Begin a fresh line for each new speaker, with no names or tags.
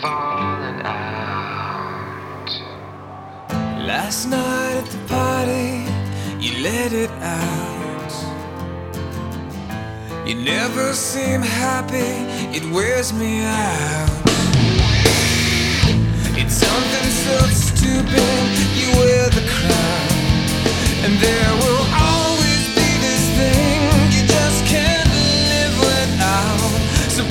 falling out. Last night at the party, you let it out. You never seem happy, it wears me out. It's something so stupid, you wear the crown, and there will always be this thing you just can't live without. So